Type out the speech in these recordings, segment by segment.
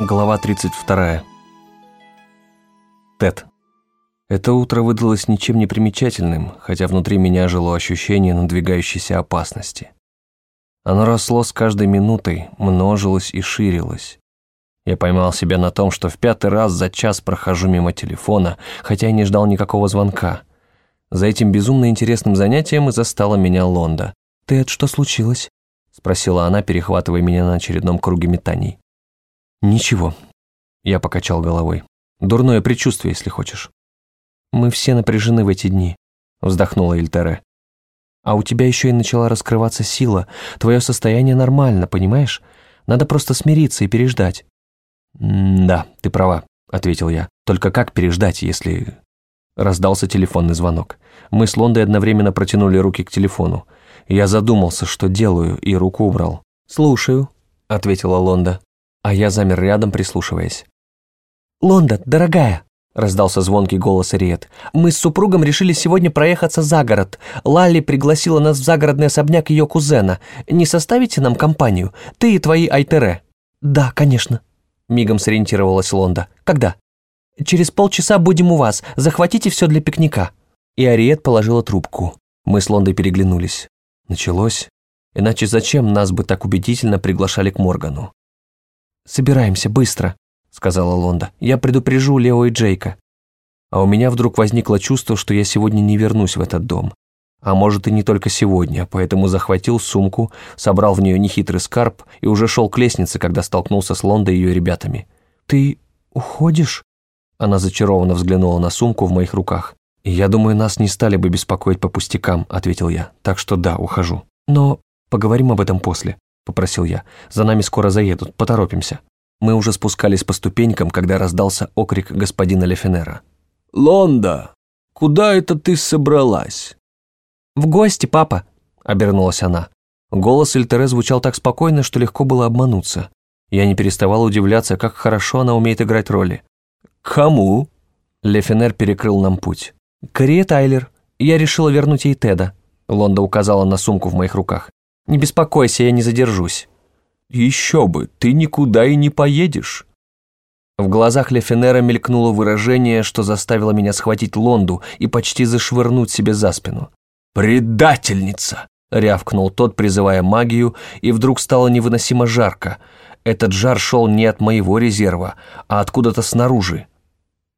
Глава 32. Тед. Это утро выдалось ничем не примечательным, хотя внутри меня жило ощущение надвигающейся опасности. Оно росло с каждой минутой, множилось и ширилось. Я поймал себя на том, что в пятый раз за час прохожу мимо телефона, хотя и не ждал никакого звонка. За этим безумно интересным занятием и застала меня Лонда. «Тед, что случилось?» — спросила она, перехватывая меня на очередном круге метаний. «Ничего», — я покачал головой. «Дурное предчувствие, если хочешь». «Мы все напряжены в эти дни», — вздохнула Ильтере. «А у тебя еще и начала раскрываться сила. Твое состояние нормально, понимаешь? Надо просто смириться и переждать». «Да, ты права», — ответил я. «Только как переждать, если...» Раздался телефонный звонок. Мы с Лондой одновременно протянули руки к телефону. Я задумался, что делаю, и руку убрал. «Слушаю», — ответила Лонда а я замер рядом, прислушиваясь. «Лонда, дорогая!» – раздался звонкий голос Риет. «Мы с супругом решили сегодня проехаться за город. Лалли пригласила нас в загородный особняк ее кузена. Не составите нам компанию? Ты и твои Айтере?» «Да, конечно», – мигом сориентировалась Лонда. «Когда?» «Через полчаса будем у вас. Захватите все для пикника». И Ариет положила трубку. Мы с Лондой переглянулись. Началось. Иначе зачем нас бы так убедительно приглашали к Моргану? «Собираемся, быстро», — сказала Лонда. «Я предупрежу Лео и Джейка». А у меня вдруг возникло чувство, что я сегодня не вернусь в этот дом. А может и не только сегодня, поэтому захватил сумку, собрал в нее нехитрый скарб и уже шел к лестнице, когда столкнулся с Лондой и ее ребятами. «Ты уходишь?» Она зачарованно взглянула на сумку в моих руках. «Я думаю, нас не стали бы беспокоить по пустякам», — ответил я. «Так что да, ухожу». «Но поговорим об этом после», — попросил я. «За нами скоро заедут, поторопимся». Мы уже спускались по ступенькам, когда раздался окрик господина Лефенера. «Лонда, куда это ты собралась?» «В гости, папа», — обернулась она. Голос Эльтере звучал так спокойно, что легко было обмануться. Я не переставал удивляться, как хорошо она умеет играть роли. «Кому?» Лефенер перекрыл нам путь. «Кория Тайлер. Я решила вернуть ей Теда». Лонда указала на сумку в моих руках. Не беспокойся, я не задержусь». «Еще бы, ты никуда и не поедешь». В глазах Лефенера мелькнуло выражение, что заставило меня схватить Лонду и почти зашвырнуть себе за спину. «Предательница!» — рявкнул тот, призывая магию, и вдруг стало невыносимо жарко. Этот жар шел не от моего резерва, а откуда-то снаружи.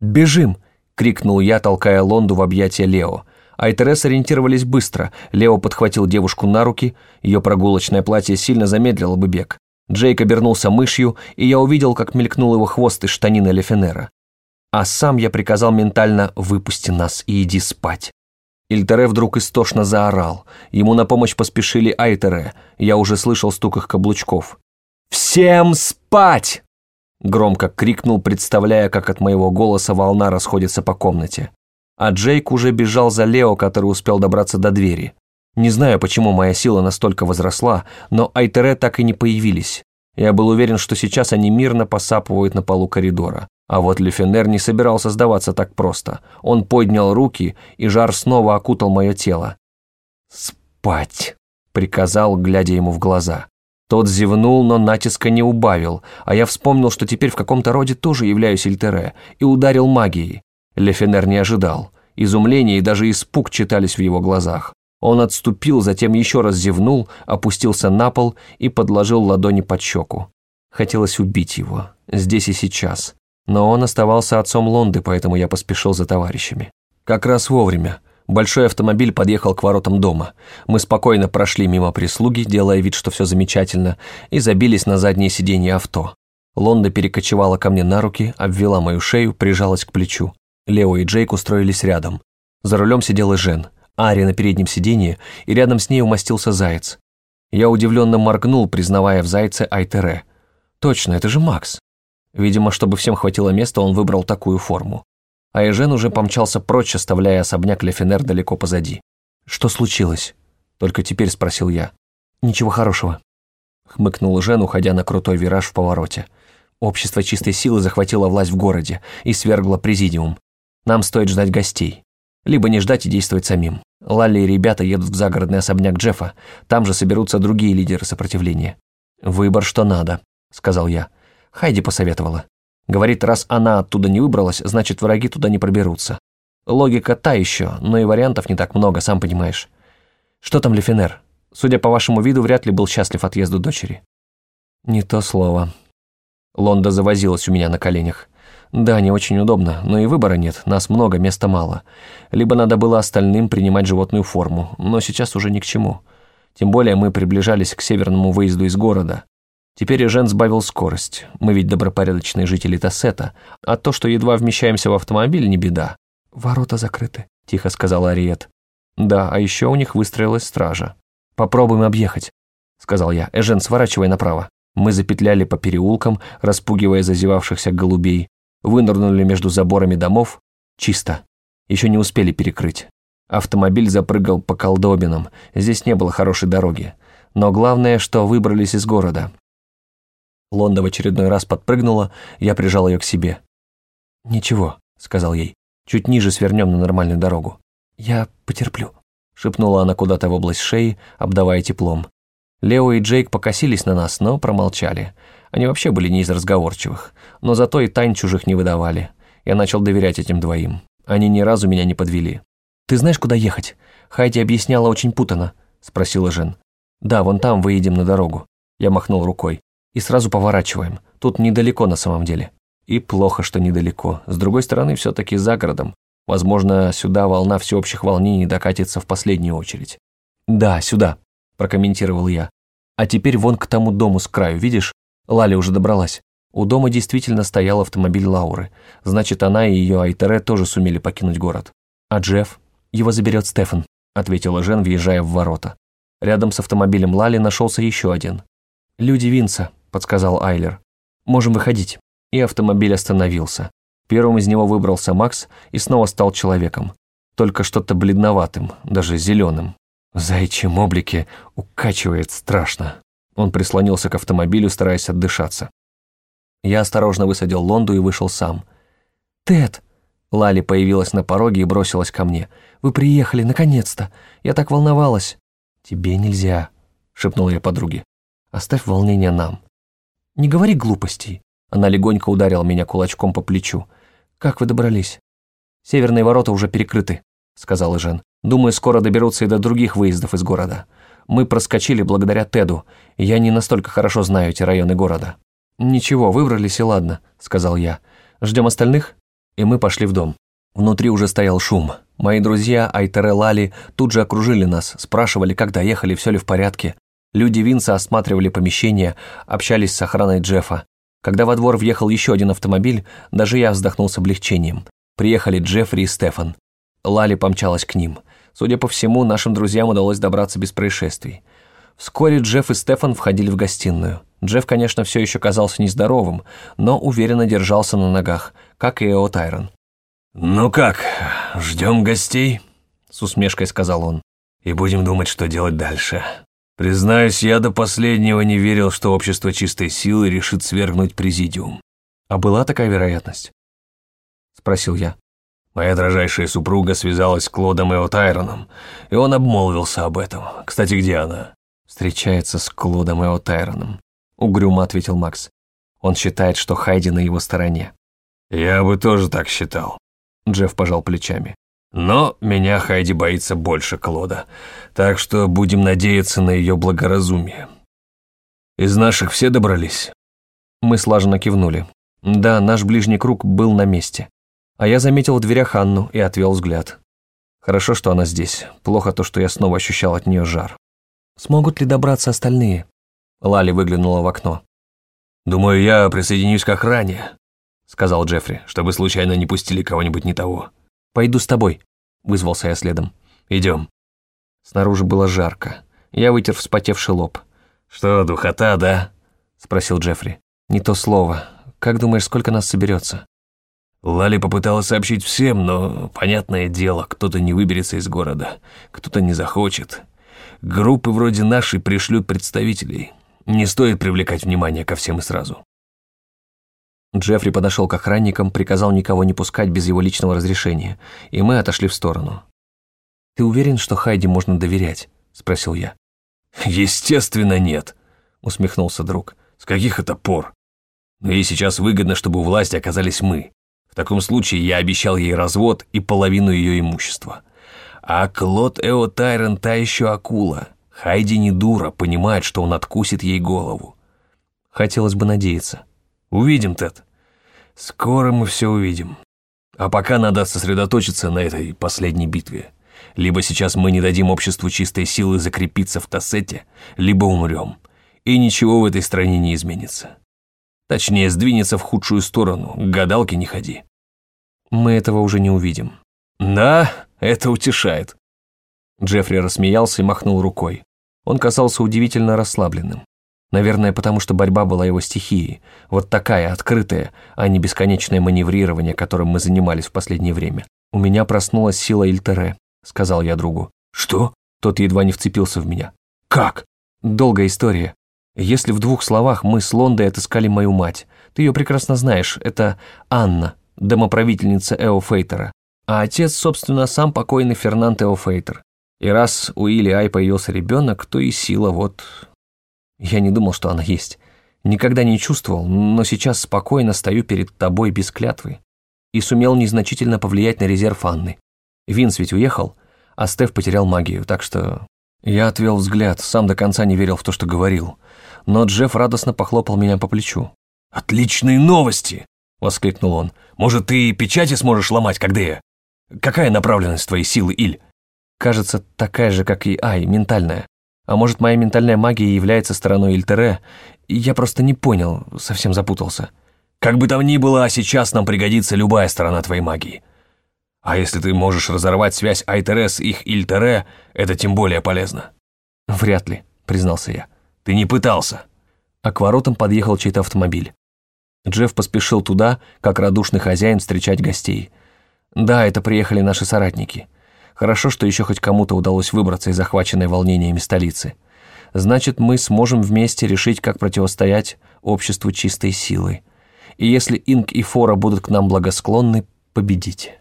«Бежим!» — крикнул я, толкая Лонду в объятия Лео. Айтерес ориентировались быстро. Лео подхватил девушку на руки, ее прогулочное платье сильно замедлило бы бег. Джейк обернулся мышью, и я увидел, как мелькнул его хвост из штанины Лефенера. А сам я приказал ментально «выпусти нас и иди спать». Ильтере вдруг истошно заорал. Ему на помощь поспешили Айтере. Я уже слышал стук их каблучков. «Всем спать!» Громко крикнул, представляя, как от моего голоса волна расходится по комнате а Джейк уже бежал за Лео, который успел добраться до двери. Не знаю, почему моя сила настолько возросла, но Айтере так и не появились. Я был уверен, что сейчас они мирно посапывают на полу коридора. А вот Лефенер не собирался сдаваться так просто. Он поднял руки, и жар снова окутал мое тело. «Спать!» — приказал, глядя ему в глаза. Тот зевнул, но натиска не убавил, а я вспомнил, что теперь в каком-то роде тоже являюсь Ильтере, и ударил магией. Лефенер не ожидал. Изумление и даже испуг читались в его глазах. Он отступил, затем еще раз зевнул, опустился на пол и подложил ладони под щеку. Хотелось убить его, здесь и сейчас. Но он оставался отцом Лонды, поэтому я поспешил за товарищами. Как раз вовремя. Большой автомобиль подъехал к воротам дома. Мы спокойно прошли мимо прислуги, делая вид, что все замечательно, и забились на заднее сиденье авто. Лонда перекочевала ко мне на руки, обвела мою шею, прижалась к плечу. Лео и Джейк устроились рядом. За рулем сидела Жен, Ари на переднем сиденье, и рядом с ней умостился Заяц. Я удивленно моргнул, признавая в Зайце Айтере. Точно, это же Макс. Видимо, чтобы всем хватило места, он выбрал такую форму. А Эжен уже помчался прочь, оставляя особняк Лефенер далеко позади. «Что случилось?» Только теперь спросил я. «Ничего хорошего», — хмыкнул Жен, уходя на крутой вираж в повороте. Общество чистой силы захватило власть в городе и свергло президиум. Нам стоит ждать гостей. Либо не ждать и действовать самим. Лалли и ребята едут в загородный особняк Джеффа, там же соберутся другие лидеры сопротивления. «Выбор что надо», — сказал я. Хайди посоветовала. Говорит, раз она оттуда не выбралась, значит, враги туда не проберутся. Логика та еще, но и вариантов не так много, сам понимаешь. Что там Лефинер? Судя по вашему виду, вряд ли был счастлив отъезду дочери. Не то слово. Лонда завозилась у меня на коленях. Да, не очень удобно, но и выбора нет, нас много, места мало. Либо надо было остальным принимать животную форму, но сейчас уже ни к чему. Тем более мы приближались к северному выезду из города. Теперь Жен сбавил скорость. Мы ведь добропорядочные жители Тассета, а то, что едва вмещаемся в автомобиль, не беда. «Ворота закрыты», – тихо сказала Ариет. «Да, а еще у них выстроилась стража. Попробуем объехать», – сказал я. «Эжен, сворачивай направо». Мы запетляли по переулкам, распугивая зазевавшихся голубей, вынырнули между заборами домов. Чисто. Еще не успели перекрыть. Автомобиль запрыгал по колдобинам, здесь не было хорошей дороги. Но главное, что выбрались из города. Лонда в очередной раз подпрыгнула, я прижал ее к себе. «Ничего», — сказал ей, — «чуть ниже свернем на нормальную дорогу». «Я потерплю», — шепнула она куда-то в область шеи, обдавая теплом. Лео и Джейк покосились на нас, но промолчали. Они вообще были не из разговорчивых, но зато и тайн чужих не выдавали. Я начал доверять этим двоим. Они ни разу меня не подвели. «Ты знаешь, куда ехать?» Хайди объясняла очень путано, спросила Жен. «Да, вон там выедем на дорогу». Я махнул рукой. «И сразу поворачиваем. Тут недалеко на самом деле». И плохо, что недалеко. С другой стороны, все-таки за городом. Возможно, сюда волна всеобщих волнений докатится в последнюю очередь. «Да, сюда», – прокомментировал я. «А теперь вон к тому дому с краю, видишь? Лали уже добралась. У дома действительно стоял автомобиль Лауры. Значит, она и ее Айтере тоже сумели покинуть город. А Джефф? Его заберет Стефан, ответила Жен, въезжая в ворота. Рядом с автомобилем Лали нашелся еще один. «Люди Винса», – подсказал Айлер. «Можем выходить». И автомобиль остановился. Первым из него выбрался Макс и снова стал человеком. Только что-то бледноватым, даже зеленым. В заячьем облике укачивает страшно. Он прислонился к автомобилю, стараясь отдышаться. Я осторожно высадил Лонду и вышел сам. «Тед!» Лали появилась на пороге и бросилась ко мне. «Вы приехали, наконец-то! Я так волновалась!» «Тебе нельзя», — шепнул я подруге. «Оставь волнение нам». «Не говори глупостей», — она легонько ударила меня кулачком по плечу. «Как вы добрались?» «Северные ворота уже перекрыты», — сказал Жен. «Думаю, скоро доберутся и до других выездов из города. Мы проскочили благодаря Теду, и я не настолько хорошо знаю эти районы города». «Ничего, выбрались и ладно», — сказал я. «Ждем остальных?» И мы пошли в дом. Внутри уже стоял шум. Мои друзья Айтере Лали тут же окружили нас, спрашивали, как доехали, все ли в порядке. Люди Винса осматривали помещение, общались с охраной Джеффа. Когда во двор въехал еще один автомобиль, даже я вздохнул с облегчением. Приехали Джеффри и Стефан. Лали помчалась к ним. Судя по всему, нашим друзьям удалось добраться без происшествий. Вскоре Джефф и Стефан входили в гостиную. Джефф, конечно, все еще казался нездоровым, но уверенно держался на ногах, как и Эо Тайрон. «Ну как, ждем гостей?» — с усмешкой сказал он. «И будем думать, что делать дальше. Признаюсь, я до последнего не верил, что общество чистой силы решит свергнуть президиум». «А была такая вероятность?» — спросил я. Моя дрожайшая супруга связалась с Клодом Эо Тайроном, и он обмолвился об этом. Кстати, где она?» «Встречается с Клодом Эо Тайроном», — угрюмо ответил Макс. «Он считает, что Хайди на его стороне». «Я бы тоже так считал», — Джефф пожал плечами. «Но меня Хайди боится больше Клода, так что будем надеяться на ее благоразумие. Из наших все добрались?» Мы слаженно кивнули. Да, наш ближний круг был на месте. А я заметил в дверях Анну и отвел взгляд. Хорошо, что она здесь. Плохо то, что я снова ощущал от нее жар. Смогут ли добраться остальные? Лали выглянула в окно. «Думаю, я присоединюсь к охране», — сказал Джеффри, «чтобы случайно не пустили кого-нибудь не того». «Пойду с тобой», — вызвался я следом. «Идем». Снаружи было жарко. Я вытер вспотевший лоб. «Что, духота, да?» — спросил Джеффри. «Не то слово. Как думаешь, сколько нас соберется? Лали попыталась сообщить всем, но, понятное дело, кто-то не выберется из города, кто-то не захочет. Группы вроде нашей пришлют представителей. Не стоит привлекать внимание ко всем и сразу. Джеффри подошел к охранникам, приказал никого не пускать без его личного разрешения, и мы отошли в сторону. «Ты уверен, что Хайди можно доверять?» – спросил я. «Естественно, нет», – усмехнулся друг. «С каких это пор?» Но ей сейчас выгодно, чтобы у власти оказались мы. В таком случае я обещал ей развод и половину ее имущества. А Клод Эо Тайрон та еще акула. Хайди не дура, понимает, что он откусит ей голову. Хотелось бы надеяться. Увидим, Тед. Скоро мы все увидим. А пока надо сосредоточиться на этой последней битве. Либо сейчас мы не дадим обществу чистой силы закрепиться в Тассете, либо умрем. И ничего в этой стране не изменится. Точнее, сдвинется в худшую сторону, к гадалке не ходи. Мы этого уже не увидим. Да, это утешает. Джеффри рассмеялся и махнул рукой. Он казался удивительно расслабленным. Наверное, потому что борьба была его стихией. Вот такая, открытая, а не бесконечное маневрирование, которым мы занимались в последнее время. У меня проснулась сила Ильтере, сказал я другу. Что? Тот едва не вцепился в меня. Как? Долгая история. Если в двух словах мы с Лондой отыскали мою мать. Ты ее прекрасно знаешь. Это Анна, домоправительница Эо Фейтера. А отец, собственно, сам покойный Фернанд Эо Фейтер. И раз у Или Ай появился ребенок, то и сила вот я не думал, что она есть. Никогда не чувствовал, но сейчас спокойно стою перед тобой без клятвы. И сумел незначительно повлиять на резерв Анны. Винс ведь уехал, а Стеф потерял магию, так что... Я отвел взгляд, сам до конца не верил в то, что говорил. Но Джефф радостно похлопал меня по плечу. «Отличные новости!» — воскликнул он. «Может, ты и печати сможешь ломать, когда я? Какая направленность твоей силы, Иль?» «Кажется, такая же, как и Ай, ментальная. А может, моя ментальная магия является стороной Ильтере? Я просто не понял, совсем запутался. Как бы там ни было, а сейчас нам пригодится любая сторона твоей магии. А если ты можешь разорвать связь Айтере с их Ильтере, это тем более полезно. Вряд ли, признался я. Ты не пытался. А к воротам подъехал чей-то автомобиль. Джефф поспешил туда, как радушный хозяин встречать гостей. Да, это приехали наши соратники. Хорошо, что еще хоть кому-то удалось выбраться из захваченной волнениями столицы. Значит, мы сможем вместе решить, как противостоять обществу чистой силы. И если Инк и Фора будут к нам благосклонны, победить.